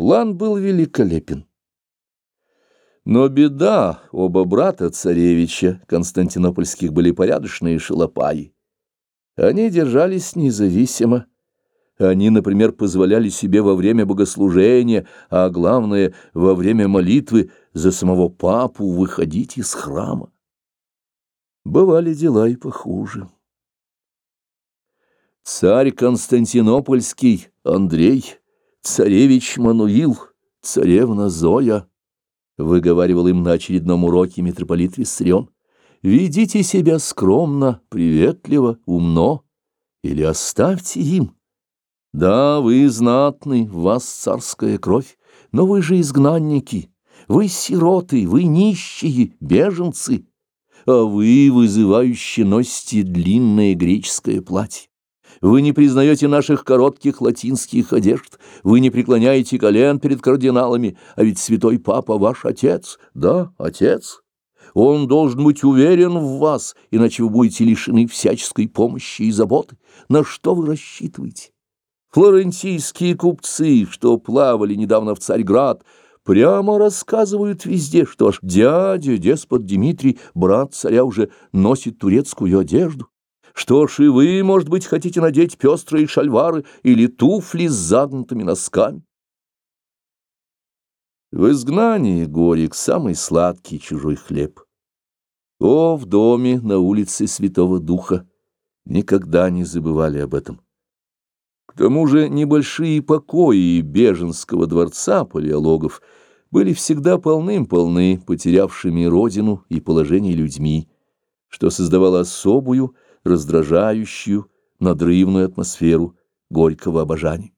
План был великолепен. Но беда, оба брата царевича Константинопольских были порядочные шалопаи. Они держались независимо. Они, например, позволяли себе во время богослужения, а главное, во время молитвы за самого папу выходить из храма. Бывали дела и похуже. Царь Константинопольский Андрей, царевич Мануил, царевна Зоя, выговаривал им на очередном уроке митрополит Виссарион, ведите себя скромно, приветливо, умно, или оставьте им. Да, вы знатны, в вас царская кровь, но вы же изгнанники, вы сироты, вы нищие, беженцы, а вы вызывающе носите длинное греческое платье. Вы не признаете наших коротких латинских одежд, вы не преклоняете колен перед кардиналами, а ведь святой папа ваш отец, да, отец. Он должен быть уверен в вас, иначе вы будете лишены всяческой помощи и заботы. На что вы рассчитываете? Флорентийские купцы, что плавали недавно в Царьград, прямо рассказывают везде, что аж дядя, деспот Дмитрий, брат царя, уже носит турецкую одежду. Что ж, и вы, может быть, хотите надеть пестрые шальвары или туфли с загнутыми носками? В изгнании Горик самый сладкий чужой хлеб. О, в доме на улице Святого Духа никогда не забывали об этом. К тому же небольшие покои беженского дворца палеологов были всегда полным-полны потерявшими родину и положение людьми, что создавало особую, раздражающую, надрывную атмосферу горького обожания.